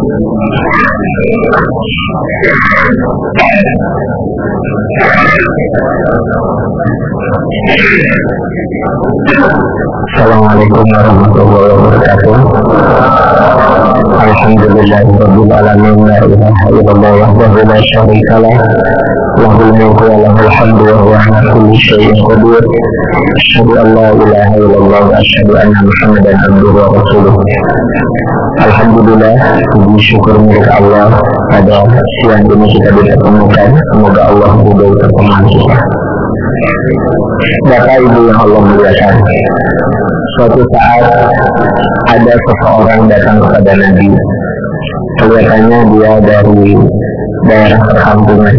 Assalamualaikum warahmatullahi wabarakatuh. Alhamdulillahirabbil alamin la ilaha illallah wahdahu la syarika lah. Lahul mulku wa lahul hamdu wa huwa ala kulli syai'in qadir. Asyhadu an la ilaha illallah wa asyhadu anna Muhammadan abduhu wa rasuluh. Alhamdulillah, puji syukur milik Allah pada siang ini kita bisa temukan. Semoga Allah ridho pertemuan kita. Bapak Ibu yang Allah muliakan, suatu saat ada seseorang datang kepada Nabi. Kelihatannya dia dari daerah perkampungan.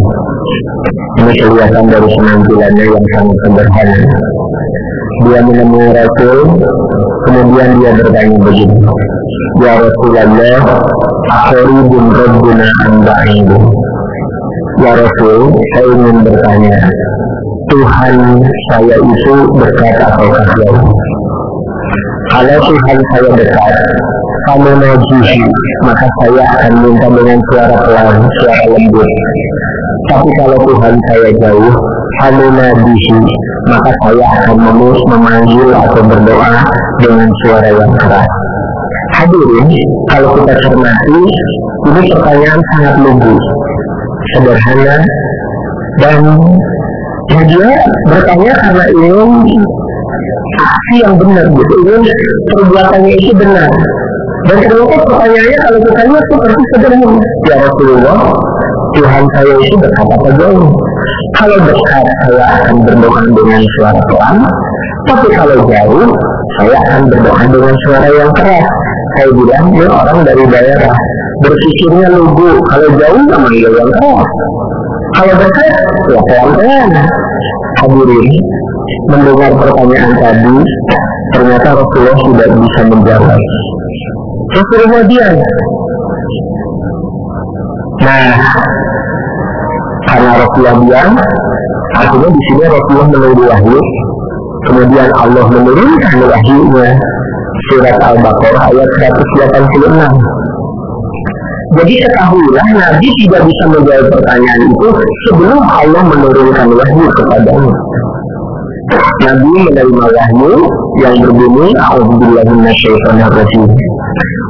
Ini kelihatan dari penampilannya yang sangat sederhana. Dia menemui Rasul, kemudian dia bertanya begini. Ya Rasulullah, bin Rabbuna Anba'idu. Ya Rasul, saya ingin bertanya, Tuhan saya itu dekat atau jauh? Kalau Tuhan saya dekat, kamu najihi, maka saya akan minta dengan suara pelan, suara lembut. Tapi kalau Tuhan saya jauh, kamu najihi, maka saya akan memanggil atau berdoa dengan suara yang keras. Hadirin, kalau kita cermati, ini pertanyaan sangat lugu, sederhana, dan ya dia bertanya karena ingin aksi yang benar gitu, ingin perbuatannya itu benar. Dan ternyata pertanyaannya kalau kita lihat seperti sederhana. Ya Rasulullah, Tuhan saya itu dekat apa jauh? Kalau dekat, saya akan berdoa dengan suara pelan. Tapi kalau jauh, saya akan berdoa dengan suara yang keras. Saya bilang, ini orang dari daerah. Berpikirnya lugu. Kalau jauh, memanggil yang keras. Kalau dekat, ya pelan-pelan. Hadirin, mendengar pertanyaan tadi, ternyata Rasulullah tidak bisa menjawab. Rasulullah diam. Nah, karena Rasulullah diam, artinya di sini Rasulullah menunggu wahyu, kemudian Allah menurunkan wahyunya surat Al-Baqarah ayat 186. Jadi ketahuilah Nabi tidak bisa menjawab pertanyaan itu sebelum Allah menurunkan wahyu kepadanya. Nabi menerima wahyu yang berbunyi A'udzubillahi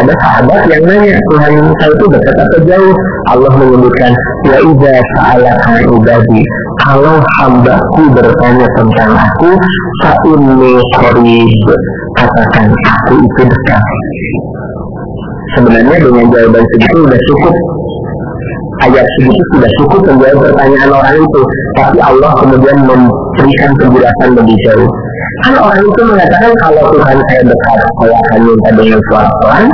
ada sahabat yang nanya Tuhan saya itu dekat atau jauh? Allah menyebutkan ya idza sa'alaka ibadi kalau hambaku bertanya tentang aku fa inni qarib katakan aku itu dekat. Sebenarnya dengan jawaban segitu sudah cukup ayat segitu sudah cukup menjawab pertanyaan orang itu. Tapi Allah kemudian memberikan penjelasan lebih jauh kan orang itu mengatakan kalau Tuhan saya dekat saya akan minta dengan suara pelan.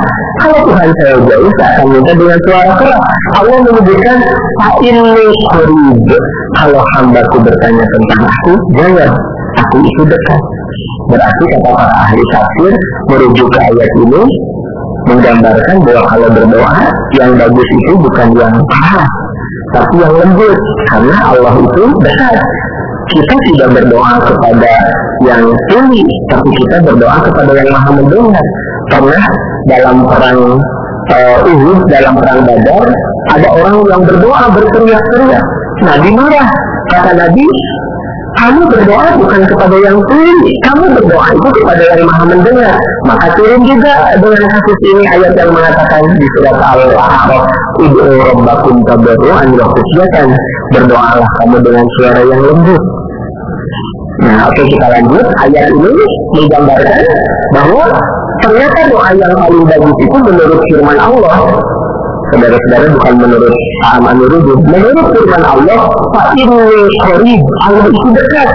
Kalau Tuhan saya jauh saya akan minta dengan suara keras. Allah menyebutkan ini qarib kalau hambaku bertanya tentang aku jawab aku itu dekat. Berarti kata para ahli tafsir merujuk ke ayat ini menggambarkan bahwa kalau berdoa yang bagus itu bukan yang keras tapi yang lembut karena Allah itu dekat kita tidak berdoa kepada yang tinggi tapi kita berdoa kepada yang maha mendengar. Karena dalam perang uh, Uhud dalam perang Badar ada orang yang berdoa berteriak-teriak Nabi marah. Kata Nabi kamu berdoa bukan kepada yang tinggi, kamu berdoa itu kepada yang maha mendengar. Maka turun juga dengan kasus ini ayat yang mengatakan di surat Al-A'raf, Ibu Rabbakum tabarru'an wa. Berdoalah kamu dengan suara yang lembut. Nah, oke kita lanjut. Ayat ini menggambarkan bahwa ternyata doa yang paling bagus itu menurut firman Allah saudara-saudara bukan menurut aman Nurudin menurut firman Allah Pak ini qarib. Allah itu dekat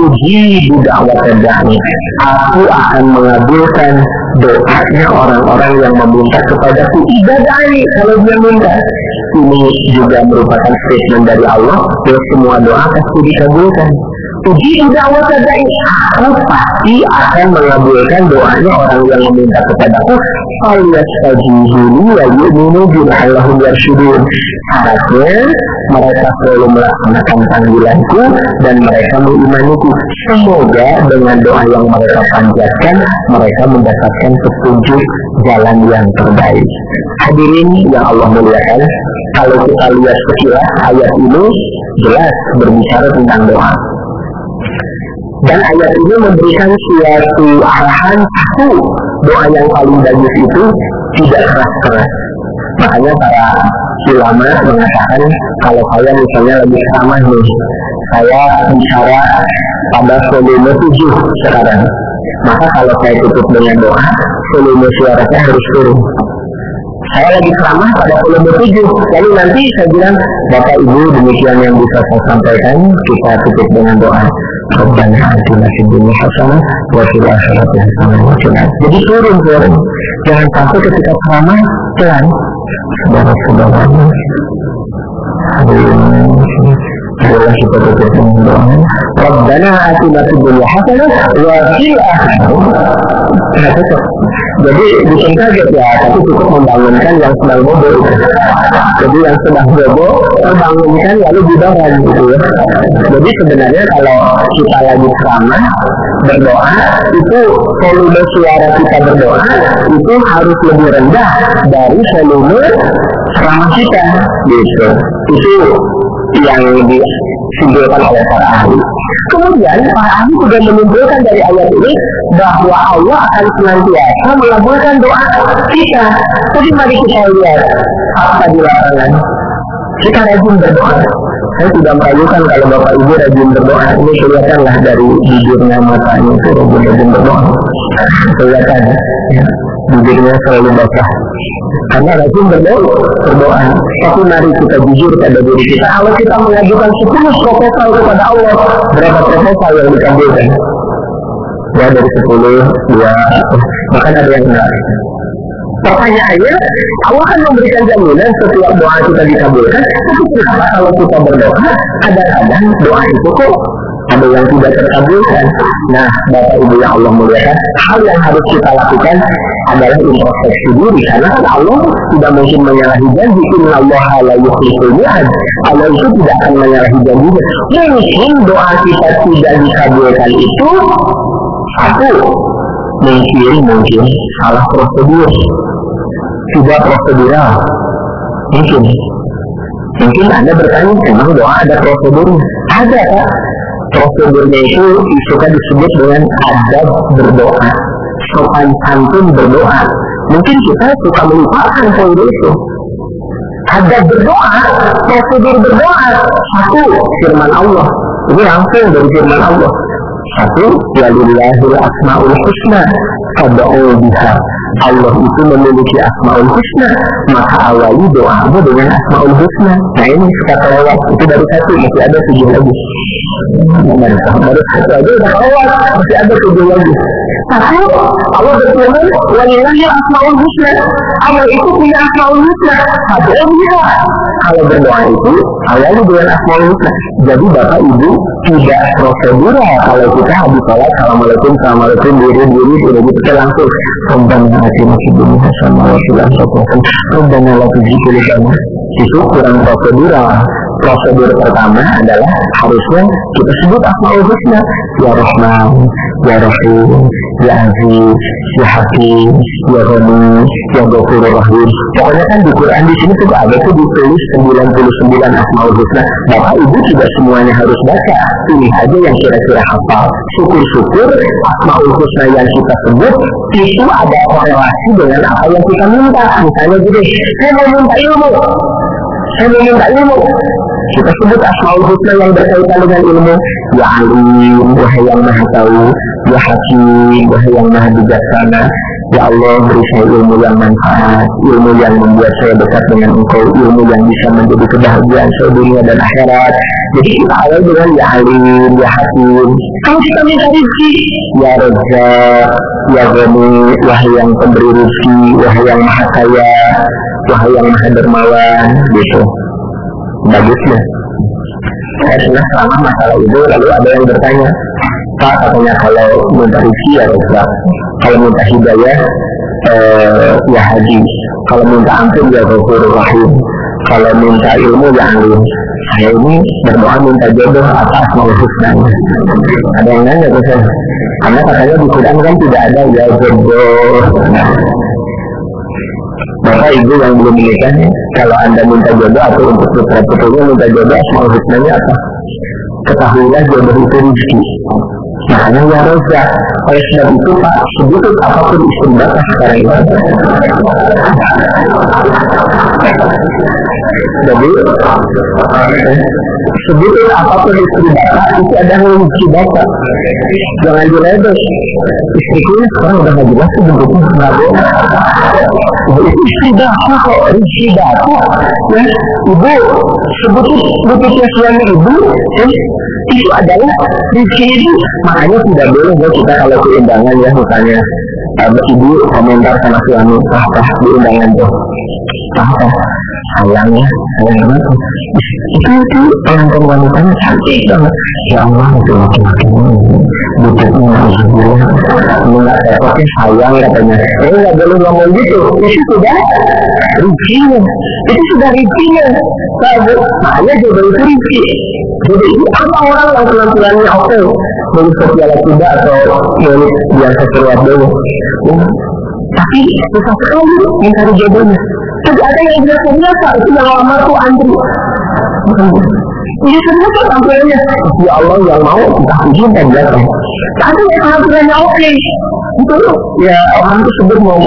uji dakwah tadani aku akan mengabulkan doanya orang-orang yang meminta kepadaku. Ibadai kalau dia minta. Ini juga merupakan statement dari Allah. Bahwa semua doa pasti dikabulkan Uji da'wat da'i Aku pasti akan mengabulkan doanya orang yang meminta kepadaku Alias tajihuni wa yu'minu bilahallahum yarsyudun Syaratnya mereka selalu melaksanakan panggilanku dan mereka mengimaniku. Semoga dengan doa yang mereka panjatkan, mereka mendapatkan petunjuk jalan yang terbaik. Hadirin yang Allah muliakan, kalau kita lihat sekilas ayat ini jelas berbicara tentang doa. Dan ayat ini memberikan suatu arahan satu doa yang paling bagus itu tidak keras-keras. Makanya para ulama mengatakan kalau saya misalnya lagi ceramah nih, saya bicara pada volume 7 sekarang. Maka kalau saya tutup dengan doa, volume suara saya harus turun. Saya lagi ceramah pada volume 7, lalu nanti saya bilang, Bapak Ibu demikian yang bisa saya sampaikan, kita tutup dengan doa. Rabbana atina fid dunya hasanah wa fil akhirati hasanah wa Jadi turun turun. Jangan sampai ketika ceramah pelan. Saudara-saudara Adalah kita. Rabbana atina fid hasanah wa fil akhirati jadi bikin kaget ya, tapi cukup membangunkan yang sedang bobo. Jadi yang sedang bobo membangunkan lalu didorong gitu ya. Jadi sebenarnya kalau kita lagi ceramah berdoa itu volume suara kita berdoa itu harus lebih rendah dari volume ceramah kita gitu. Itu yang disimpulkan oleh para ahli. Kemudian para ahli juga menyimpulkan dari ayat ini bahwa Allah akan senantiasa mengabulkan doa kita. Jadi mari kita lihat apa di lapangan. Kita rajin berdoa. Saya tidak meragukan kalau Bapak Ibu rajin berdoa. Ini kelihatanlah dari bibirnya matanya itu rajin-rajin berdoa. Kelihatan ya. Bibirnya selalu basah. Karena rajin berdoa, berdoa. Tapi mari kita jujur pada diri kita. Kalau kita mengajukan 10 proposal kepada Allah, berapa proposal yang dikabulkan? Ya dari 10, dua, bahkan ada yang enggak. Pertanyaannya, Allah kan memberikan jaminan setiap doa kita dikabulkan. Tapi kenapa kalau kita berdoa, kadang-kadang doa itu kok ada yang tidak terkabulkan. Nah, Bapak Ibu yang Allah muliakan, hal yang harus kita lakukan adalah introspeksi diri. Karena kan Allah tidak mungkin menyalahi janji inna Allah la yukhliful mi'ad Allah itu tidak akan menyalahi janjinya mungkin doa kita tidak dikabulkan itu satu. Mungkin mungkin salah prosedur. Tidak prosedural. Mungkin. Mungkin anda bertanya memang doa ada prosedur? Ada pak prosedurnya itu suka disebut dengan adab berdoa sopan santun berdoa. Mungkin kita suka melupakan poin itu. Ada berdoa, prosedur berdoa. Satu, firman Allah. Ini langsung dari firman Allah. Satu, walillahil asma'ul husna fad'u biha. Allah itu memiliki asma'ul husna, maka awali doamu dengan asma'ul husna. Nah ini kata Allah, itu dari satu, masih ada tujuh lagi. Baru satu aja udah lewat, masih ada tujuh lagi. Tapi Allah berfirman, walillahi asma'ul husna. Allah itu punya asma'ul husna. Fad'u biha. Kalau berdoa itu, awali dengan asma'ul husna. Jadi Bapak Ibu tidak prosedural kalau kita habis sholat assalamualaikum assalamualaikum diri diri udah gitu langsung Rabbana atina fid dunya hasanah wa fil akhirati hasanah Rabbana itu kurang prosedural prosedur pertama adalah harusnya kita sebut asmaul husna ya rahman ya rahim ya aziz ya hakim ya ghani ya ghafurur rahim. Pokoknya kan di Quran di sini juga ada tuh ditulis 99 asmaul husna. Maka ibu tidak semuanya harus baca. Pilih aja yang kira-kira hafal. Syukur-syukur asmaul husna yang kita sebut itu ada korelasi dengan apa yang kita minta. Misalnya gini saya mau minta ilmu. Saya mau minta ilmu. Kita sebut asmaul husna yang berkaitan dengan ilmu. Ya alim wahai yang maha tahu ya hakim wahai yang maha bijaksana. Ya Allah beri saya ilmu yang manfaat Ilmu yang membuat saya dekat dengan engkau Ilmu yang bisa menjadi kebahagiaan saya dunia dan akhirat. Jadi kita awal dengan Ya Alim, Ya Hakim. Kalau kita minta rezeki Ya Reza, Ya Gani Wahai yang pemberi rezeki Wahai yang maha kaya Wahai yang maha dermawan Gitu. Bagus ya saya pernah selama masalah itu lalu ada yang bertanya Katanya kalau minta rezeki ya Ustaz kalau minta hidayah eh, ya haji. Kalau minta ampun ya ghafur rahim kalau minta ilmu ya alim saya ini berdoa minta jodoh atas mau husna ada yang nanya ke saya karena katanya di Quran kan tidak ada ya jodoh. Bapak ibu yang belum menikah kalau anda minta jodoh atau untuk putra putrinya minta jodoh mau husnanya apa? Ketahuilah jodoh itu rezeki makanya ya roza oleh sebab itu pak sedikit apa pun istimbat sekarang ini. Jadi sedikit apa pun istri bapak itu ada rezeki bapak jangan diledek istriku sekarang udah gak jelas tuh bentuknya. Itu istri bapak kok rezeki bapak. Ya ibu sebutnya bentuknya suami ibu. Ya, itu adalah rezeki itu makanya tidak boleh ya kita kalau keundangan ya misalnya ibu komentar sama suami ah, ah di undangan tuh ah, ah. Sayang ya sayang banget itu itu pengantin wanitanya cantik banget. Ya Allah itu laki-laki butuhnya alhamdulillah nggak repotnya sayang katanya. Eh nggak boleh ngomong gitu. Itu sudah rezekinya itu sudah rezekinya makanya jodoh itu rezeki jadi ini apa orang yang penampilannya? Oke dari piala kuda atau milik biasa keluar dulu? Tapi susah sekali mencari jodohnya. Jadi ada yang biasa biasa itu yang lama tuh antri ini semua tampilannya ya Allah yang mau kita izinkan biasa ada yang tampilannya oke gitu loh ya orang itu mau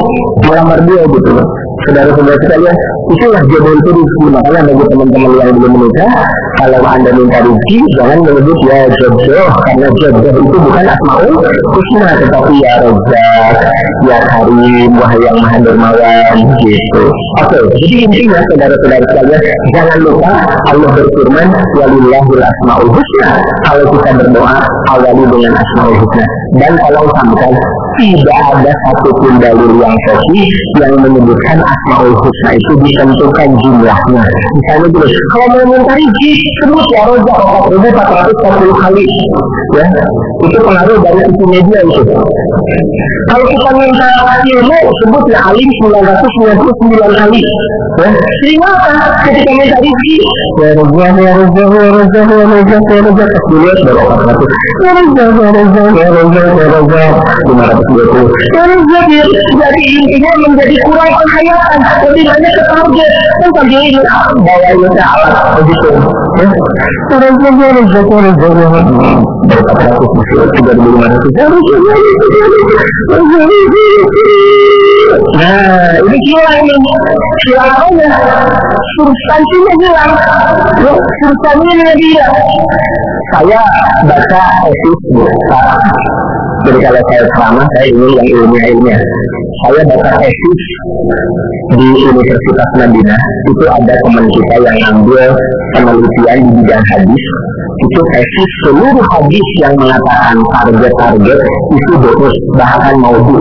melamar dia gitu. loh saudara-saudara sekalian itulah jodoh itu rezeki makanya bagi teman-teman yang belum menikah. Kalau anda minta rezeki jangan menyebut ya jodoh karena jodoh itu bukan asmaul husna tetapi ya rozak ya karim wahai yang maha dermawan gitu. Oke okay, jadi intinya saudara-saudara sekalian jangan lupa Allah berfirman walillahil asmaul husna. Kalau kita berdoa awali dengan asmaul husna. Dan kalau sampai tidak ada satupun dalil yang sahih yang menyebutkan asmaul husna itu ditentukan jumlahnya. Misalnya dulu, kalau mau minta rizki, sebut ya roja 4440 kali. Ya, itu pengaruh dari sisi media itu. Kalau kita minta ilmu, sebut ya alim 999 kali. Ya, sehingga? Ketika minta rizki, roja, roja, roja, roja, roja, pas dilihat baru 400. Roja, roja, roja, roja, 520. Roja, jadi intinya menjadi kurang penghayatan lebih banyak ke target kan ini bawa itu alat begitu terus terus terus terus berapa ratus lima ratus nah ini hilang ini hilang aja substansinya hilang substansinya dia saya baca jadi kalau saya saya ini yang ilmiah ilmiah saya baca etis. Di Universitas Madinah itu ada teman kita yang ambil penelitian di bidang hadis. Itu tesis seluruh hadis yang mengatakan target-target itu dosa bahkan maudhu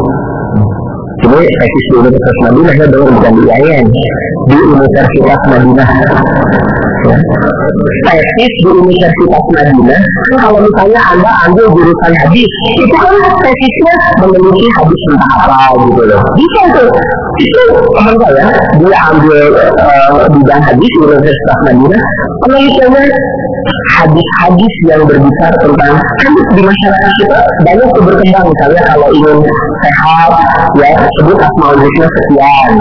ini tesis di Universitas Madinah ya bukan di IAIN di Universitas Madinah. Ya. tesis di Universitas Madinah. Kalau misalnya anda ambil jurusan hadis itu kan tesisnya memiliki hadis tentang apa gitu loh. Bisa tuh. Itu teman saya dia ambil uh, bidang hadis di Universitas Madinah. Penelitiannya hadis-hadis yang berbicara tentang kan di masyarakat kita banyak tuh berkembang. Misalnya kalau ingin sehat ya sebut asmaul sekian.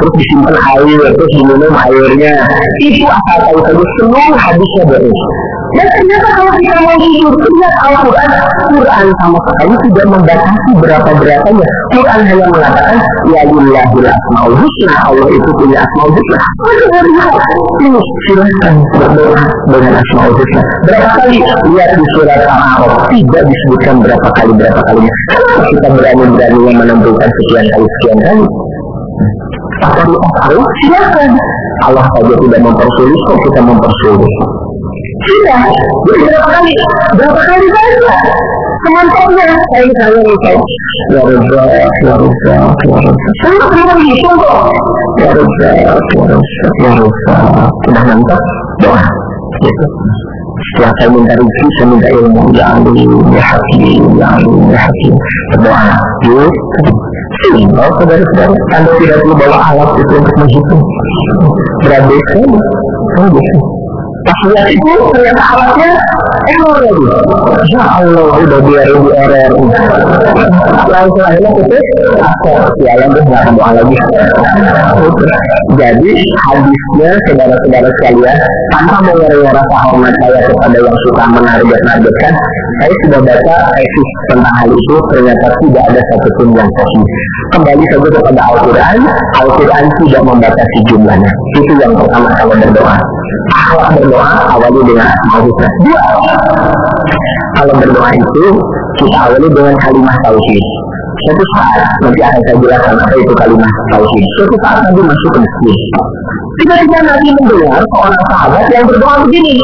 Terus disimpan air terus diminum airnya. Itu asal tahu saja semua hadisnya beres dan ternyata kalau kita mau lihat Al-Quran Quran sama sekali tidak membatasi berapa berapanya Quran hanya mengatakan ya lillahil asmaul husna Allah itu punya asmaul husna. Ini silahkan berdoa dengan asmaul husna. Berapa kali? Lihat di surat Al-A'raf tidak disebutkan berapa kali berapa kalinya. Kita berani-beraninya menentukan sekian kali sekian kali? Apa tahu? Silahkan Allah saja tidak mempersulit kok kita mempersulit sudah berapa kali berapa kali saja semantapnya saya saya saya ya Rabbi ya Rabbi ya Rabbi saya kenapa begitu kok ya Rabbi ya Rabbi ya Rabbi sudah mantap doa gitu setelah saya minta rezeki saya minta ilmu ya alim ya hakim ya alim ya hakim berdoa yuk Simpel, saudara-saudara. Anda tidak perlu bawa alat itu untuk menghitung. Berapa sekali. Oh, gitu. Pas lihat itu ternyata alatnya error lagi. Ya Allah, udah biarin di error. Langsung akhirnya putus. Sialan tuh nggak mau lagi. Jadi hadisnya saudara-saudara sekalian, tanpa mengira rasa hormat saya kepada yang suka menarget-nargetkan, saya sudah baca tesis tentang hal itu, ternyata tidak ada satupun yang sahih. Kembali saja kepada Al-Quran, Al-Quran tidak membatasi jumlahnya. Itu yang pertama kalau berdoa. Akhlak berdoa awali dengan asmaul husna. Dua. Kalau berdoa itu kita awali dengan kalimat tauhid. Suatu saat nanti akan saya jelaskan apa itu kalimat tauhid. Suatu saat Nabi masuk ke masjid. Tiba-tiba Nabi mendengar seorang sahabat yang berdoa begini.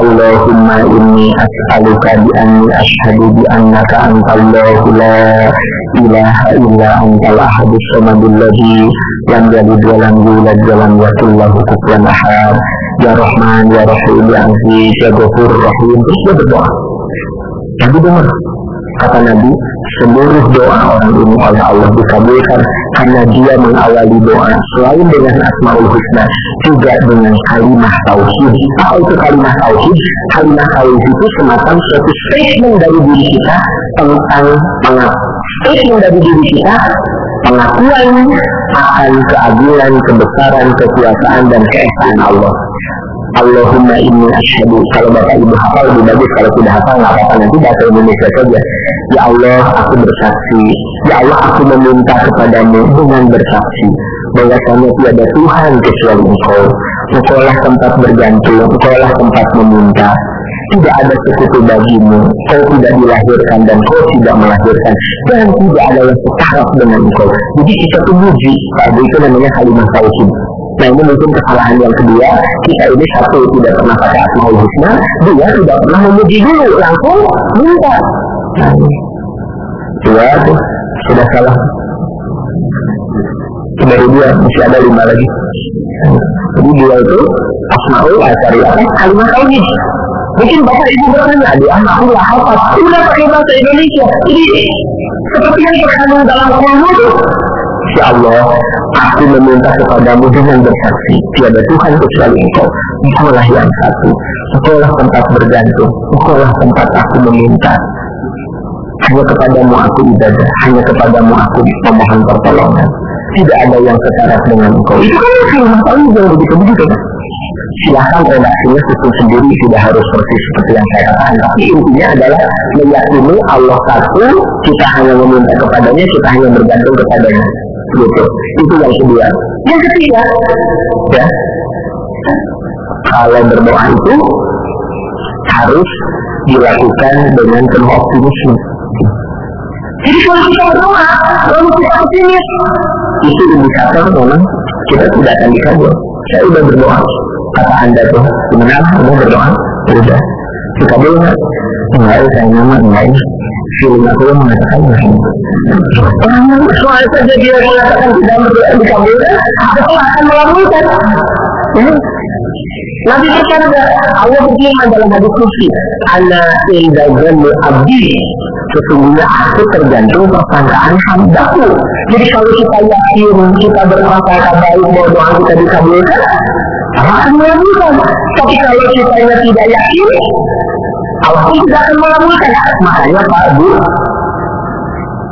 Allahumma inni as'aluka bi anni ashhadu bi annaka antallahu la ilaha illa antal ahadus samadul ladzi lam yalid wa lam yulad wa lam yakul lahu kufuwan ahad. Ya Rahman, Ya Rahim, Ya Aziz, Ya Ghafur Rahim. Terus dia berdoa. Nabi dengar. Kata Nabi, seluruh doa orang ini oleh Allah dikabulkan karena dia mengawali doa selain dengan asmaul husna juga dengan kalimat tauhid. Apa itu kalimat tauhid? Kalimat tauhid itu semacam suatu statement dari diri kita tentang pengap. Statement dari diri kita pengakuan akan keagungan, kebesaran, kekuasaan dan keesaan Allah. Allahumma inni asyhadu kalau bapak ibu hafal lebih bagus kalau tidak hafal nggak apa-apa nanti bahasa Indonesia saja. Ya Allah aku bersaksi. Ya Allah aku meminta kepadamu dengan bersaksi bahwasanya tiada Tuhan kecuali Engkau. Engkau lah tempat bergantung Engkau lah tempat meminta tidak ada sekutu bagimu. Kau tidak dilahirkan dan kau tidak melahirkan. Dan tidak ada yang setara dengan engkau jadi kita tuh muji. Kalau itu namanya kalimat tauhid Nah ini mungkin kesalahan yang kedua. Kita ini satu tidak pernah pakai asmaul husna. Dua tidak pernah memuji dulu. Langsung minta. Dua tuh Sudah salah. Dari dua masih ada lima lagi. Jadi dua itu Asmaul cari apa? Kalimat tauhid Mungkin bapak ibu bertanya, aduh anakku lah apa? Udah pakai bahasa Indonesia. Jadi seperti yang terkandung dalam Quran Ya Allah, aku meminta kepadamu dengan bersaksi, tiada Tuhan kecuali Engkau. Engkau lah yang satu. Engkau lah tempat bergantung. Engkau lah tempat aku meminta. Hanya kepadamu aku ibadah. Hanya kepadamu aku memohon pertolongan. Tidak ada yang setara dengan Engkau. Itu kan firman Allah yang begitu-begitu kan? silahkan redaksinya susun sendiri tidak harus persis seperti yang saya katakan. Tapi intinya adalah meyakini Allah satu kita hanya meminta kepadanya kita hanya bergantung kepadanya. Gitu. Itu yang kedua. Yang ketiga ya kalau berdoa itu harus dilakukan dengan penuh optimisme jadi kalau kita berdoa lalu kita optimis itu indikator memang kita tidak akan dikabul saya sudah berdoa. Kata anda tuh gimana anda berdoa. Sudah. Dikabul nggak enggak saya nama enggak feeling aku mengatakan orang soal saja dia mengatakan tidak berdoa dikabulkan aku akan melakukan Nabi berkata, Allah berfirman dalam hadis kursi, Ana indazanmu abdi, sesungguhnya aku tergantung persangkaan hamdaku. Jadi kalau kita yakin, kita berprasangka baik bahwa doa kita dikabulkan, Allah akan mengabulkan. Tapi kalau kita tidak yakin, Allah pun tidak akan mengabulkan. Makanya Pak Bu,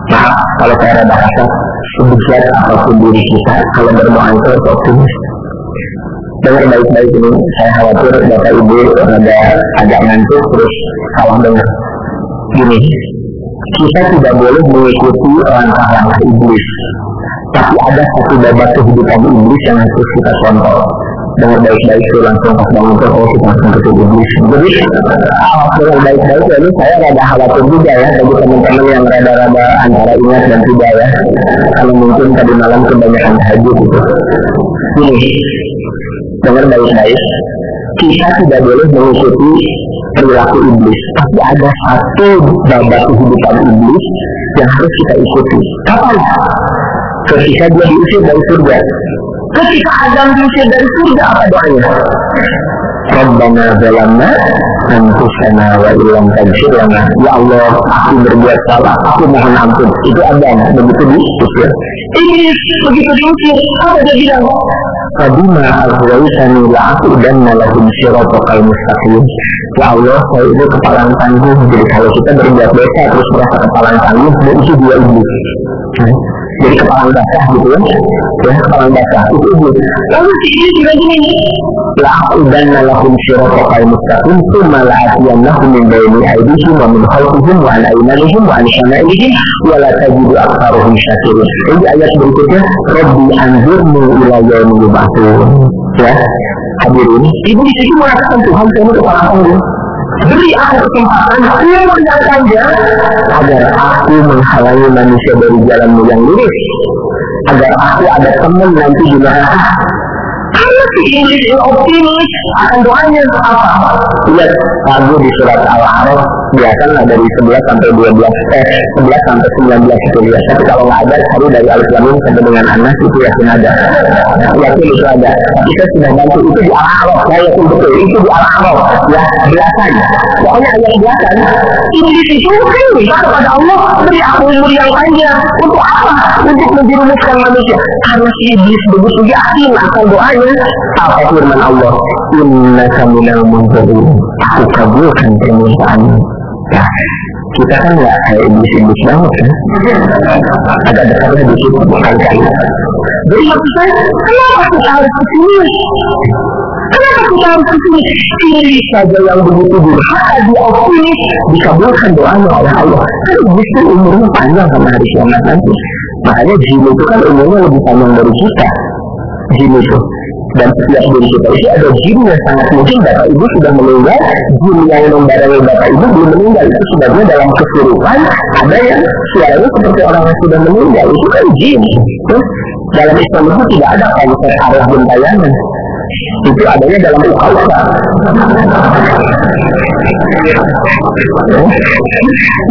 nah kalau saya rada kasar, sedikit apa pun diri kita, kalau berdoa itu optimis dengar baik-baik ini saya khawatir bapak ibu ada agak ngantuk terus salah dengar. Gini kita tidak boleh mengikuti langkah-langkah iblis. Tapi ada satu babak kehidupan iblis yang harus kita contoh dengan baik-baik itu langsung pas bangun tuh kita langsung ke iblis. Jadi dengan baik-baik ini saya rada khawatir juga ya bagi teman-teman yang rada-rada antara ingat dan tidak ya. Kalau mungkin tadi malam kebanyakan tahajud gitu. Ini dengan baik-baik kita tidak boleh mengikuti perilaku iblis. Tapi ada satu babak kehidupan iblis yang harus kita ikuti. Kapan? ketika dia diusir dari surga. Ketika Adam diusir dari surga apa doanya? Rabbana zalamna anfusana wa illam taghfir ya Allah aku berbuat salah. Aku mohon ampun. Itu Adam. Begitu diusir. Ini begitu diusir. Apa dia bilang Fabima aghwaytani la'aku dan malahum siratal mustaqim. Ya Allah, saya itu kepala tangguh. Jadi kalau kita berbuat dosa terus merasa kepala tangguh Dan itu dia iblis jadi kepala basah gitu ya. Ya kepala basah itu iblis lalu si iblis juga gini. La'udan lahum siratal mustaqim thumma la'atiyannahum min bayni aydihim wa min khalfihim wa an aymanihim wa an syama'ilihim wa la tajidu aktsaruhum syakirin jadi ayat berikutnya rabbi anzurni ila yaumil yub'atsun ya hadirin iblis itu mengatakan Tuhan kamu kepala tangguh Beri aku kesempatan yang panjang agar aku menghalangi manusia dari jalanmu yang lurus. Agar aku ada teman nanti di neraka. Optimis akan doanya apa? Lihat lagu di surat Al-A'raf biasalah dari 11 sampai 12 eh 11 sampai 19 itu lihat. Tapi kalau nggak ada cari dari Alif Lam sampai dengan Anas itu yakin ada. Yakin itu ada. Kita sudah bantu itu di Al-A'raf. Ya yakin betul itu di Al-A'raf. Ya belasan. Pokoknya ayat belasan. Iblis itu kan minta kepada Allah beri aku umur yang panjang. Untuk apa? Untuk menjerumuskan manusia. Karena si iblis begitu yakin akan doanya. Apa firman Allah? Inna kaminal munzirin. Aku kabulkan permintaanmu. Nah, kita kan nggak kayak iblis-iblis banget kan? Ada dekatnya di situ bukan kan? Jadi maksud saya, kenapa kita harus ke sini? Kenapa kita harus ke sini? Ini saja yang begitu durhaka dia optimis dikabulkan doanya oleh Allah. Kan itu umurnya panjang sama hari kiamat nanti. Makanya jin itu kan umurnya lebih panjang dari kita. Jin itu dan setiap diri kita itu ada jin yang sangat mungkin bapak ibu sudah meninggal jin yang membarengi bapak ibu belum meninggal. Itu sebabnya dalam kesurupan ada yang suaranya seperti orang yang sudah meninggal. Itu kan jin. Dalam Islam itu tidak ada konsep arah gentayangan itu adanya dalam uka-uka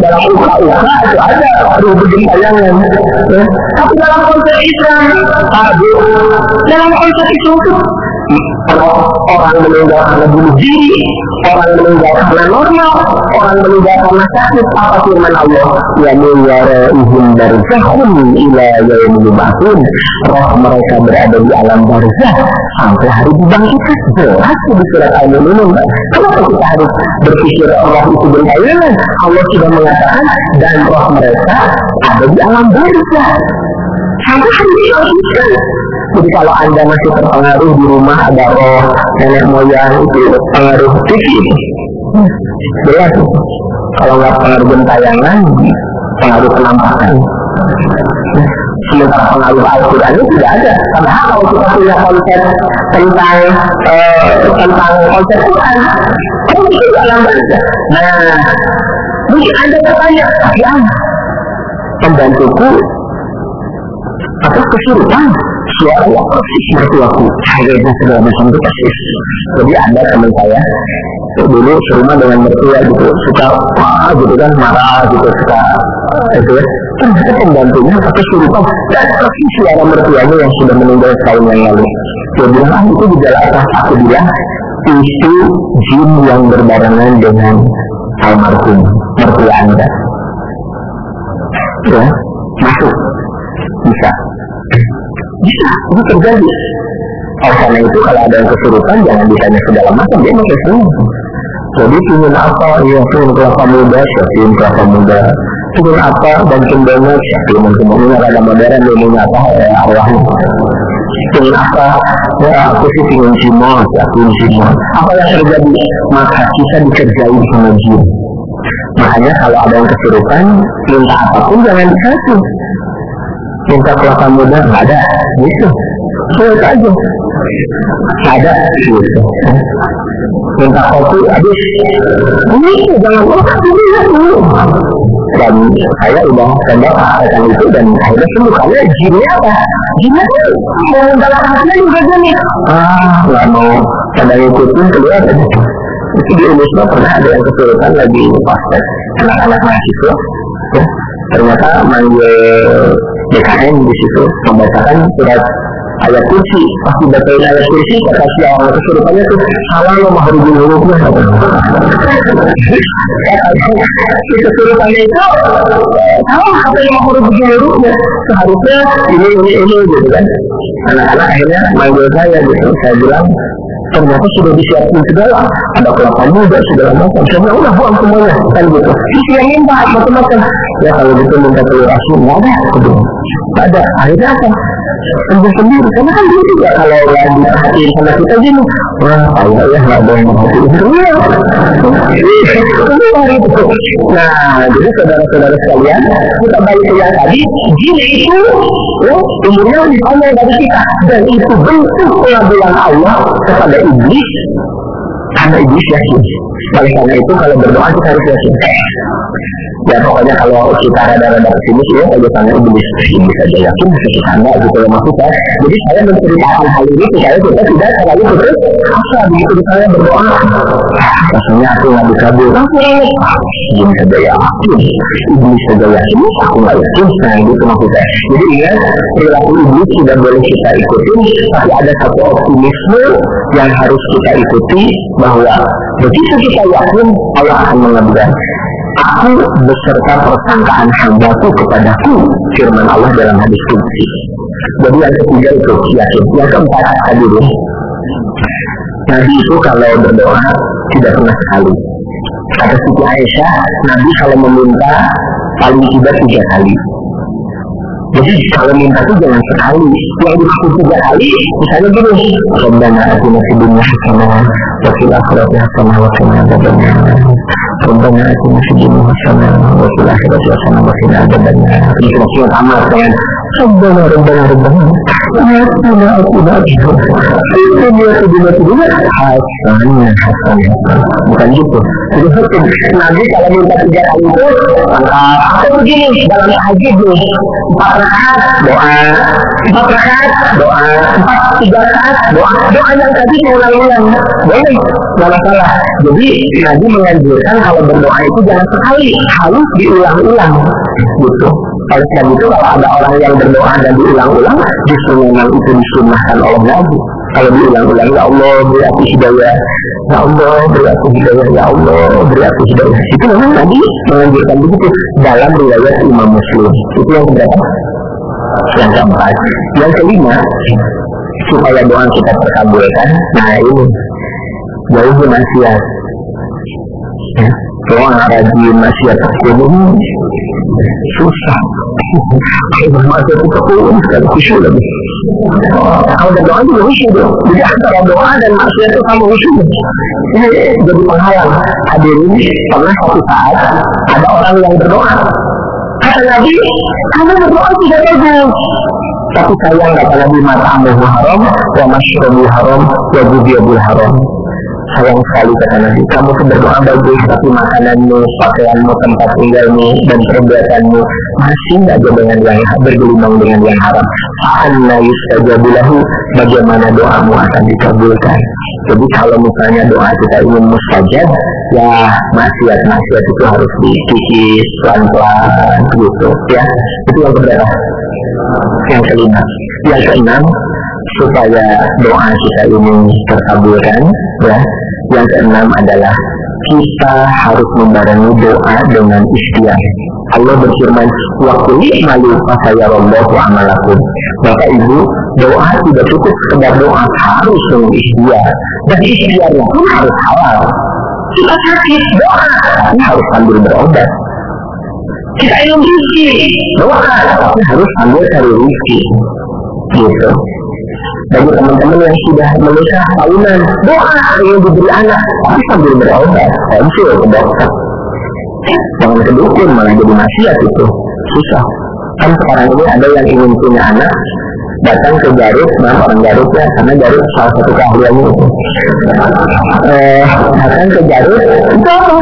dalam uka-uka itu ada. Ruh gentayangan tapi dalam konsep Islam ada dalam konsep itu orang meninggal karena bunuh diri, orang meninggal karena normal, orang meninggal karena sakit. Apa firman Allah? Ya ihum barzahum ila yaumil yub'atsun. Roh mereka berada di alam barzah sampai hari dibangkitkan. Jelas di surat Al-Mu'minun. Kenapa kita harus berpikir Allah itu berkaitan? Allah sudah mengatakan dan roh mereka ada di alam barzah sampai hari dibangkitkan. Jadi kalau Anda masih terpengaruh di rumah ada roh nenek moyang itu pengaruh TV. Jelas. Kalau nggak pengaruh gentayangan, pengaruh penampakan. Sementara pengaruh Al-Quran itu tidak ada. Karena kalau kita punya konsep tentang eh, tentang konsep Quran, kan itu dalam baca. Nah, mungkin Anda bertanya, ya, pembantuku apa kesurupan suara persis mertuaku akhirnya segala macam itu persis jadi ada teman saya dulu serumah dengan mertua gitu suka wah gitu kan marah gitu suka itu ya. Ternyata pembantunya kesurupan dan persis suara mertuanya yang sudah meninggal tahun yang lalu. Dia bilang ah itu gejala apa aku bilang itu jin yang berbarengan dengan almarhum mertua anda. Ya masuk. Bisa bisa itu terjadi? Oleh karena itu kalau ada yang kesurupan jangan ditanya segala macam dia masih senang jadi ingin apa? Ya ingin kelapa muda ingin kelapa muda. Ingin apa? Dan cendana ingin cendana ada modern ingin apa ya arwahnya ingin apa? Ya aku sih ingin cimo aku ingin cimo apa yang terjadi? Maka kita dikerjain sama jin makanya kalau ada yang kesurupan minta apa pun jangan dikasih minta kelapa muda nggak ada. Gitu. Sulit aja. Ada. Gitu. Minta kopi habis. Ini jangan lupa dulu. Dan saya udah coba praktekkan itu dan akhirnya sembuh karena jinnya apa? Jinnya tuh mau dalam hatinya juga gini. Ah nggak mau. Pada ngikutin keluar. Itu di Indonesia pernah ada yang kesulitan lagi praktek anak-anak mahasiswa. Ya ternyata manggil BKN di situ membacakan surat ayat kursi pasti bacain ayat kursi kata si orang kesurupannya tuh salah lo mah huruf hurufnya kesurupannya itu salah apa yang mau huruf hurufnya seharusnya ini ini ini gitu kan. Anak-anak akhirnya manggil saya gitu. Saya bilang ternyata sudah disiapkan segala. Ada kelapa muda segala macam. Saya udah buang semuanya. Kan gitu. Terus yang minta macam-macam. Ya kalau gitu minta telur asin nggak ada. Gitu nggak ada. Akhirnya apa? Sembuh sendiri. Karena kan dia juga kalau lagi perhatiin sama kita gini wah Allah ya nggak boleh merhatiin semua nah jadi saudara-saudara sekalian kita balik ke yang tadi. Jin itu ya, umurnya lebih panjang dari kita. Dan itu bentuk pengabdian Allah kepada iblis karena iblis yakin. Oleh karena itu kalau berdoa kita harus yakin ya pokoknya kalau kita rada-rada pesimis ya kalau tanya iblis iblis aja yakin kita anda gitu ya maksud saya jadi saya menceritakan hal ini supaya kita tidak terlalu putus asa begitu misalnya berdoa? Rasanya aku nggak bisa bilang iblis saja yakin. Iblis saja yakin aku nggak yakin. Nah gitu maksud saya jadi ingat perilaku iblis tidak boleh kita ikuti tapi ada satu optimisme yang harus kita ikuti bahwa begitu kita yakin Allah akan mengabulkan aku beserta persangkaan hambaku kepadaku firman Allah dalam hadis kunci jadi yang ketiga itu yakin. Yang keempat hadirin Nabi itu kalau berdoa tidak pernah sekali. Kata Siti Aisyah Nabi kalau meminta paling tidak tiga kali. Jadi kalau minta itu jangan sekali. Yang dimaksud tiga kali misalnya gini Rabbana atina fid dunya hasanah wa fil akhirati hasanah wa qina adzabannar Fil akhirati hasanah wa qina adzabannar ini cuma singkat amat kan Rabbana Rabbana Rabbana. Atina atina fid dunya fid dunya fid dunya hasanah hasanah. Bukan gitu. Jadi hukum Nabi kalau minta tiga kali itu atau begini dalam tahajud nih empat rakaat doa empat rakaat doa empat tiga rakaat doa doa yang tadi diulang-ulang boleh nggak masalah jadi Nabi menganjurkan kalau berdoa itu jangan sekali harus diulang-ulang gitu oleh sebab itu kalau ada orang yang berdoa dan diulang-ulang justru memang itu disunahkan oleh Nabi kalau diulang-ulang ya Allah beri aku hidayah ya Allah beri aku hidayah ya Allah beri aku hidayah itu memang Nabi menganjurkan begitu dalam riwayat Imam Muslim itu yang berapa yang keempat yang kelima supaya doa kita terkabulkan nah ini jauhi maksiat. Ya doa rajin maksiat ini susah. Maksiat itu kekuatan sekali khusyuk lagi. Kalau ada doa juga khusyuk dong jadi antara doa dan maksiat itu sama khusyuk. Ini jadi penghalang. Hadirin pernah satu saat ada orang yang berdoa kata Nabi kamu berdoa tidak bagus tapi sayang kata Nabi mata amruhu haram wa masyrabu haram wa gudiyabul haram sayang sekali kata Nabi. Kamu tuh berdoa bagus tapi makananmu pakaianmu tempat tinggalmu dan perbuatanmu masih aja dengan yang bergelimang dengan yang haram. Anna yustajabulahu bagaimana doamu akan dikabulkan? Jadi kalau misalnya doa kita ingin mustajab ya maksiat-maksiat itu harus dikikis pelan-pelan gitu. Ya itu yang keberapa? Yang kelima. Yang keenam supaya doa kita ini terkabulkan ya. Yang keenam adalah kita harus membarengi doa dengan ikhtiar. Allah berfirman waktu malu saya Allah amalakum. Bapak Ibu doa tidak cukup sekedar doa harus dengan ikhtiar. Dan ikhtiarnya pun harus halal. Kita sakit doa tapi harus sambil berobat. Kita ingin rezeki doa tapi harus sambil cari rezeki. Gitu bagi teman-teman yang sudah menikah tahunan doa ingin diberi anak tapi sambil berobat konsul ke dokter jangan ke dukun malah jadi maksiat itu susah kan sekarang ini ada yang ingin punya anak datang ke Garut, nah orang Garut ya, karena Garut salah satu keahliannya itu. Eh, datang ke Garut, itu apa?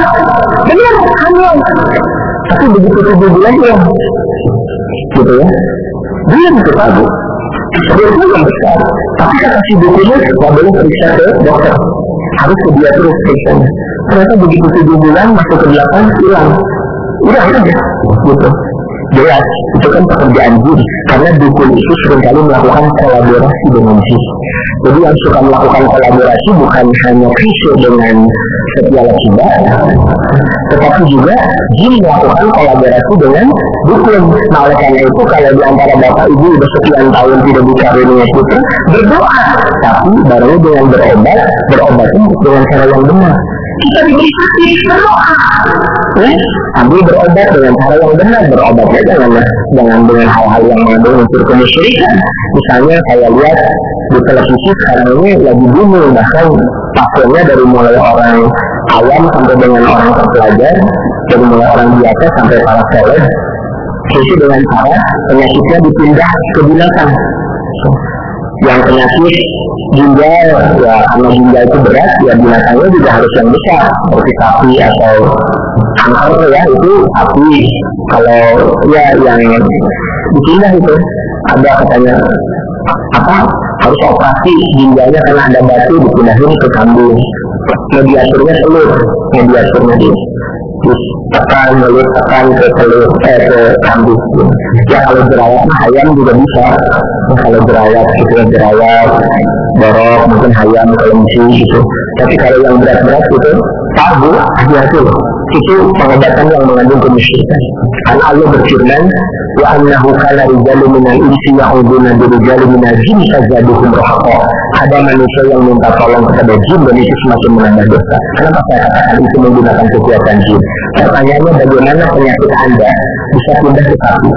Benar, hamil. Tapi begitu tujuh bulan ya, gitu ya. Dia itu tahu. Sebetulnya yang besar, tapi kata si bukunya nggak boleh periksa ke dokter, harus ke dia terus periksanya. Ternyata begitu tujuh bulan masuk ke delapan hilang, udah udah gitu. Jelas itu kan pekerjaan jin karena dukun itu sering kali melakukan kolaborasi dengan jin jadi yang suka melakukan kolaborasi bukan hanya krisis dengan setiap kibar tetapi juga jin melakukan kolaborasi dengan dukun. Nah oleh karena itu kalau di antara bapak ibu sudah sekian tahun tidak dikaruniai putra berdoa. Tapi baru dengan berobat berobat dengan cara yang benar kita diberi sakit berdoa. Eh, sambil berobat dengan cara yang benar berobatnya jangan jangan dengan hal-hal yang mengandung unsur kemusyrikan. Misalnya saya lihat di televisi sekarang ini lagi booming bahkan pasiennya dari mulai orang awam sampai dengan orang terpelajar dari mulai orang biasa sampai para seleb itu dengan cara penyakitnya dipindah ke binatang yang penyakit ginjal ya karena ginjal itu berat ya binatangnya juga harus yang besar seperti sapi atau angker ya itu sapi kalau ya yang dipindah itu ada katanya apa harus operasi ginjalnya karena ada batu dipindahin ke kambing. Mediaturnya telur mediaturnya di tekan mulut tekan ke telur eh ke kambing. Ya kalau jerawat ayam juga bisa. Kalau jerawat gitu ya jerawat borok mungkin ayam kelinci gitu. Tapi kalau yang berat-berat itu tabu hati-hati itu pengobatan yang mengandung kemusyrikan. Karena Allah berfirman wa annahu kana rijalu minal insi ya'uduna bi rijalin minal jin fazaduhum rahaqa. Ada manusia yang minta tolong kepada jin dan itu semakin menambah dosa. Kenapa saya katakan itu menggunakan kekuatan jin? Pertanyaannya bagaimana penyakit anda bisa pindah ke kaki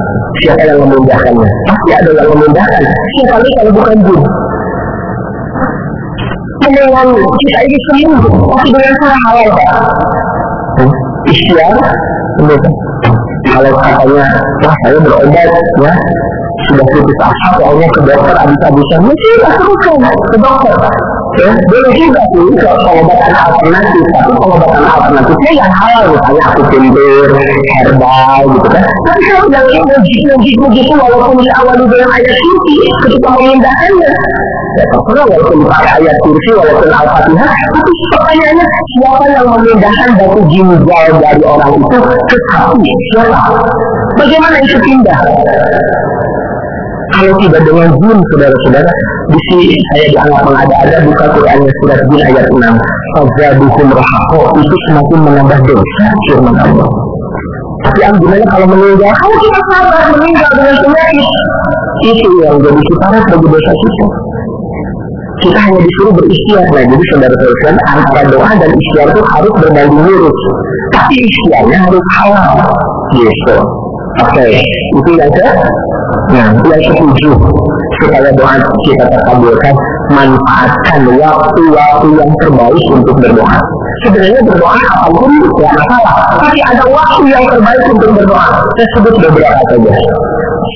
siapa yang memindahkannya? Pasti ada yang memindahkan. Siapa kalau bukan jin. Dengan kita ini sembuh tapi dengan cara halal ikhtiar kalau katanya wah saya berobat ya. Sudah putus asa soalnya ke dokter habis-habisan. Mesti teruskan ke dokter ya boleh juga sih. Kalau pengobatan alternatif tapi pengobatan alternatifnya yang halal. Misalnya aku pintur herbal gitu kan. Tapi kalau yang mujib-mujib begitu walaupun diawali dengan ayat suci ketika memindahkannya ya terserah. Walaupun dipakai ayat kursi walaupun al-fatihah tapi pertanyaannya siapa yang memindahkan batu ginjal dari orang itu? Ke sapi siapa? Bagaimana itu pindah kalau tidak dengan jin saudara-saudara di sini saya dianggap mengada-ada buka Qurannya surat jin ayat 6 fazaduhum rahako itu semakin menambah dosa firman Allah. Tapi gimana kalau meninggal kalau kita sabar meninggal dengan penyakit. Itu yang jadi kifarat bagi dosa kita. Kita hanya disuruh berikhtiar nah jadi saudara-saudara antara doa dan ikhtiar itu harus berbanding lurus. Tapi ikhtiarnya harus halal. Gitu oke okay. itu yang ke Nah, yang ketujuh, supaya doa kita terkabulkan, manfaatkan waktu-waktu yang terbaik untuk berdoa. Sebenarnya berdoa apa pun ya masalah, tapi ada waktu yang terbaik untuk berdoa. Saya sebut beberapa saja.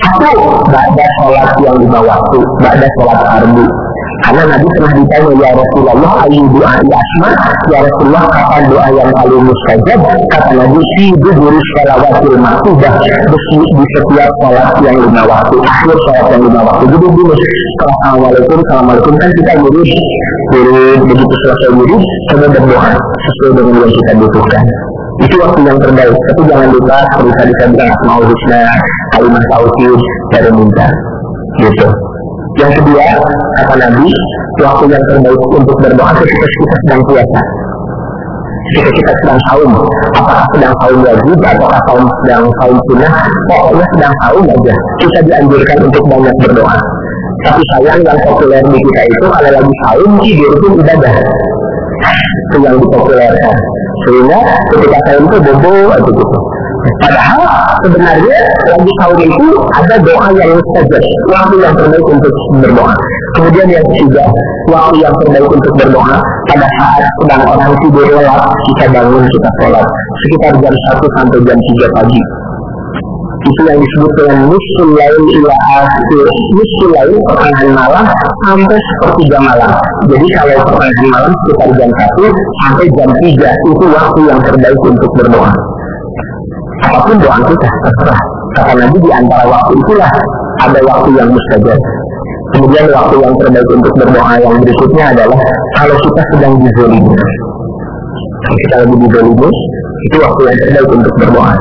Satu, ada sholat yang lima waktu, ada sholat fardu. Karena Nabi pernah ditanya, ya Rasulullah, ayu doa ya asma, ya Rasulullah, kapan doa yang paling mustajab? Kata Nabi, si dubur sholawatil maktudah, di, di setiap sholat yang lima waktu, akhir sholat yang lima waktu. Jadi dulu, Assalamualaikum, Assalamualaikum, kan kita jadi jadi begitu selesai jadi, kita berdoa sesuai dengan yang kita butuhkan. Itu waktu yang terbaik. Tapi jangan lupa harus bisa bilang mau husna kalimat dari minta. Gitu yang kedua, kata Nabi, waktu yang terbaik untuk berdoa ketika kita sedang puasa. Ketika kita sedang saum, apakah sedang saum wajib atau saum sedang saum sunnah, pokoknya sedang saum aja. Kita dianjurkan untuk banyak berdoa. Tapi sayang yang populer di kita itu kalau lagi saum tidur pun ibadah. Itu yang dipopulerkan. Sehingga ketika saum itu bobo atau gitu. Padahal sebenarnya lagi tahun itu ada doa yang mustajab, waktu yang terbaik untuk berdoa. Kemudian yang ketiga, waktu yang terbaik untuk berdoa pada saat sedang orang tidur lelap, kita bangun kita sholat sekitar jam 1 sampai jam 3 pagi. Itu yang disebut dengan musul lain ila akhir musul lain pertengahan malam sampai sepertiga malam. Jadi kalau pertengahan malam sekitar jam 1 sampai jam 3 itu waktu yang terbaik untuk berdoa apa pun doa kita terserah. Kata Nabi di antara waktu itulah ada waktu yang mustajab. Kemudian waktu yang terbaik untuk berdoa yang berikutnya adalah kalau kita sedang dizolimi. Kalau kita lagi dizolimi, itu waktu yang terbaik untuk berdoa.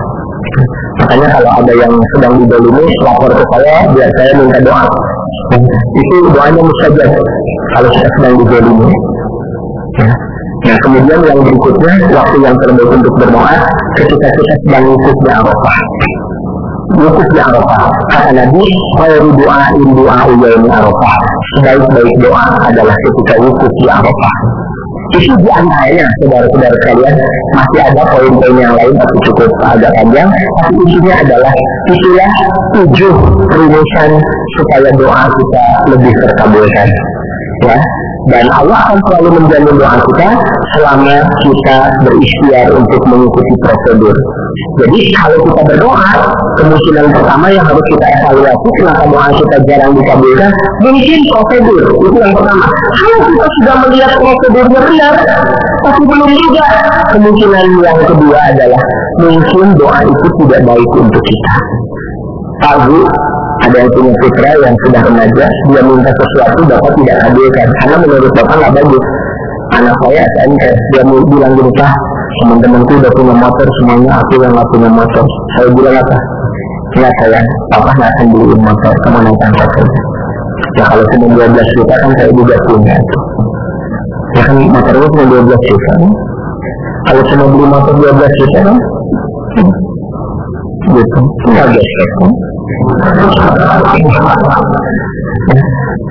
makanya kalau ada yang sedang didolimi lapor ke saya biar saya minta doa itu doanya mustajab kalau kita sedang didolimi ya. Nah kemudian yang berikutnya waktu yang terbaik untuk berdoa ketika kita sedang wukuf di Arafah. Wukuf di Arafah. Kata Nabi, khairu doa in doa uyaini Arafah. Sebaik-baik doa adalah ketika wukuf di Arafah. Itu di antaranya, saudara-saudara sekalian, masih ada poin-poin yang lain tapi cukup agak panjang. Tapi intinya adalah itulah tujuh rumusan supaya doa kita lebih terkabulkan. Ya, dan Allah akan selalu menjamin doa kita selama kita berikhtiar untuk mengikuti prosedur. Jadi kalau kita berdoa, kemungkinan pertama yang harus kita evaluasi kenapa doa kita jarang dikabulkan, mungkin prosedur itu yang pertama. Kalau kita sudah melihat prosedurnya benar, tapi belum juga, kemungkinan yang kedua adalah mungkin doa itu tidak baik untuk kita. Tahu ada yang punya putra yang sudah remaja dia minta sesuatu bapak tidak hadirkan. Karena menurut bapak nggak bagus. Anak saya SMP dia bilang gini pak teman-temanku udah punya motor semuanya aku yang nggak punya motor. Saya bilang apa? Ya saya papa nggak akan beliin motor kamu naik angkot ya kalau cuma 12 juta kan saya juga punya ya kan motornya cuma 12 juta kan? kalau cuma beli motor 12 juta kan? Gitu. Nggak gesek kan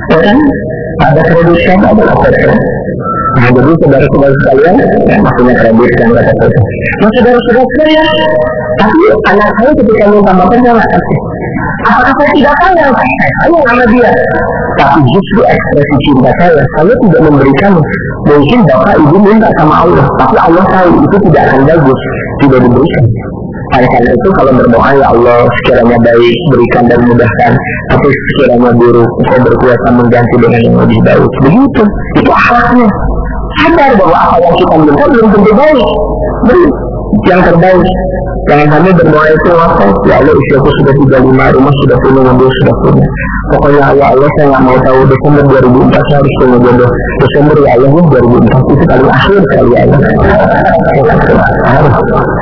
ya kan ada kredit kan ada apa Nah, jadi saudara-saudara sekalian, maksudnya kredit kata kata. Nah, saudara-saudara sekalian, tapi anak saya ketika minta makan kasih. Apakah saya tidak sayang? Saya sama dia. Tapi justru ekspresi cinta saya, saya tidak memberikan. Mungkin bapak ibu minta sama Allah, tapi Allah tahu itu tidak akan bagus, tidak diberikan. Oleh karena itu kalau berdoa ya Allah sekiranya baik berikan dan mudahkan. Tapi sekiranya buruk saya berkuasa mengganti dengan yang lebih baik. Begitu. Itu akhlaknya sadar bahwa apa yang kita minta belum tentu baik. Beri yang terbaik Jangan sampai berdoa itu apa? Ya Allah usiaku sudah 35, rumah sudah punya, mobil sudah punya. Pokoknya ya Allah saya nggak mau tahu Desember 2004 saya harus punya jodoh. Desember ya Allah 2004 itu paling akhir kali ya Allah. Harus.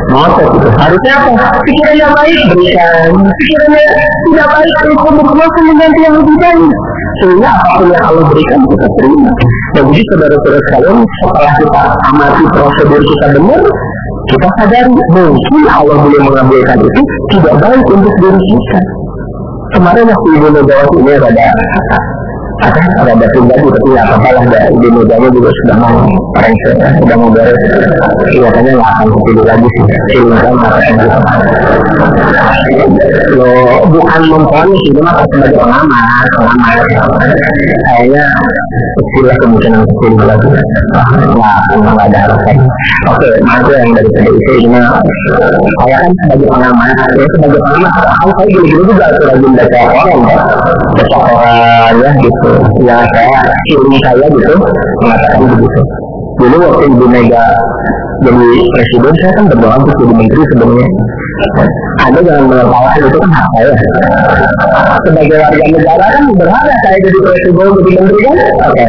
Ngotot itu. Harusnya apa? Pikirannya baik berikan. Pikirannya tidak baik kalau berkuasa mengganti yang lebih baik. Sehingga apa pun yang Allah berikan kita terima. Dan jadi saudara-saudara sekalian setelah kita amati prosedur kita benar, kita sadari mungkin Allah boleh mengabulkan itu tidak baik untuk diri kita. Kemarin waktu Ibu Megawati ini ada ada ada pribadi tapi nggak apa-apa lah ada Ibu Megawati juga sudah mau rengse sudah mau beres. Kelihatannya nggak akan kepilih lagi sih silahkan lo bukan memponis ini mah sebagai pengamat pengamat kayaknya kecil lah kemungkinan kepilih lagi. Nggak nggak ada harapan oke nanti yang dari PDIP ini saya kan sebagai pengamat ya sebagai pengamat kalau saya gini-gini juga lagi baca orang ya baca orang ya gitu ya saya ilmu saya gitu mengatakan begitu. Dulu waktu ibu Mega jadi presiden saya kan berdoa untuk jadi menteri sebenarnya. Ada jangan menertawakan itu kan hak saya. Sebagai warga negara kan berhak saya jadi presiden jadi menteri kan? Oke.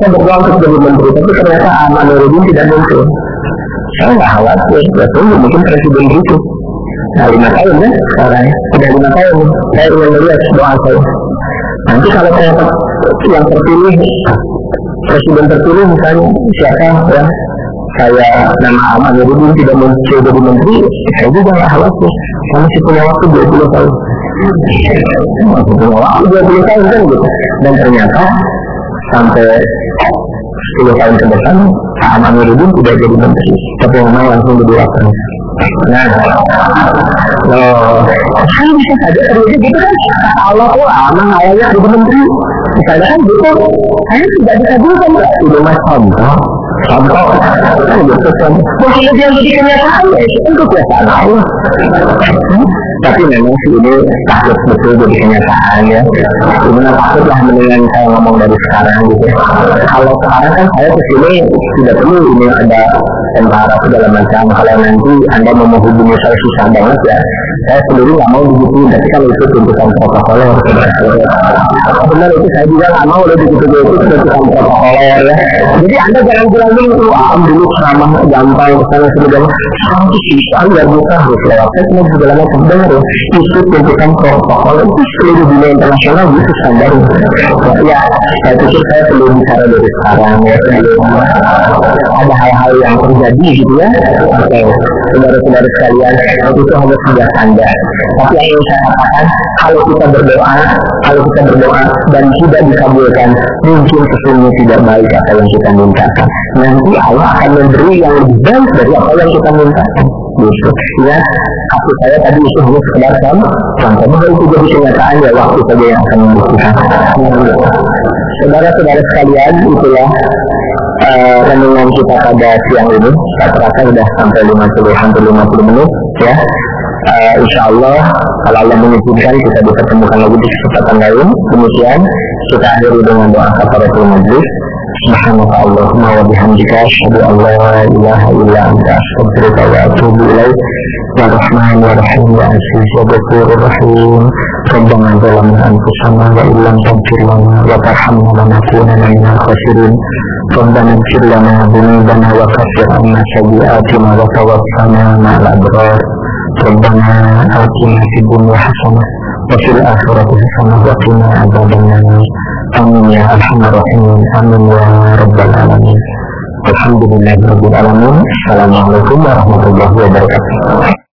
Saya berdoa untuk jadi menteri tapi ternyata Ahmad Nurudin tidak muncul. Saya nggak khawatir betul mungkin presiden itu nah lima tahun ya sekarang sudah lima tahun saya ingin melihat doa saya nanti kalau saya yang terpilih presiden terpilih misalnya siapa ya saya nama Ahmad Nurudin tidak muncul jadi menteri saya juga nggak khawatir saya masih punya waktu 20 tahun. Masih punya waktu 20 tahun kan gitu. Dan ternyata sampai 10 tahun ke depan Ahmad Nurudin tidak jadi menteri. Tapi memang langsung jadi Nah, loh, kan bisa saja terjadi gitu kan? Allah tuh aman ayahnya jadi menteri. Misalnya kan gitu, saya tidak dikabulkan. Itu mas contoh, contoh, kan gitu kan. Mungkin dia jadi kenyataan, ya itu kan kebiasaan Allah. Tapi memang sih ini takut betul jadi kenyataan ya. Sebenarnya takut lah mendingan saya ngomong dari sekarang gitu. Kalau sekarang kan saya ke sini tidak perlu ini ada tentara segala macam. Kalau nanti anda mau menghubungi saya susah banget ya. Saya sendiri nggak mau begitu. Tapi kalau itu tuntutan protokol harus benar itu saya juga nggak mau loh begitu itu tukang protokoler ya. Jadi anda jangan bilang dulu ah dulu ceramah gampang sini gampang sekarang itu luar biasa harus lewat saya cuma segala macam benar ya. Itu tuntutan protokol itu seluruh dunia internasional itu standar. Ya saya pikir saya perlu bicara dari sekarang ya ada hal-hal yang terjadi gitu ya. Oke saudara-saudara sekalian itu hanya sebuah tanda. Tapi yang ingin saya katakan kalau kita berdoa kalau kita berdoa dan tidak dikabulkan mungkin sesungguhnya tidak baik apa yang kita mintakan nanti Allah akan memberi yang lebih baik dari apa yang kita mintakan gitu ya aku saya tadi itu hanya sekedar contoh bahwa itu jadi kenyataan ya waktu saja yang akan membuktikan. Saudara-saudara sekalian itulah uh, kita pada siang ini saya terasa sudah sampai 50 sampai 50 menit ya. Uh, insya Allah kalau Allah mengizinkan kita dipertemukan lagi di kesempatan lain. Demikian kita akhiri dengan doa kafaratul majlis سبحانك اللهم وبحمدك أشهد أن لا إله إلا أنت أستغفرك وأتوب إليك. يا رحمن يا رحيم يا عزيز يا غفور رحيم ربنا ظلمنا أنفسنا وإن لم تغفر لنا وترحمنا لنكونن من الخاسرين. ربنا اغفر لنا ذنوبنا وكفر عنا سيئاتنا وتوفنا مع الأبرار. ربنا آتنا في الدنيا حسنة وفي الآخرة حسنة وقنا عذاب النار آمين يا أرحم الراحمين آمين يا رب العالمين الحمد لله رب العالمين السلام عليكم ورحمة الله وبركاته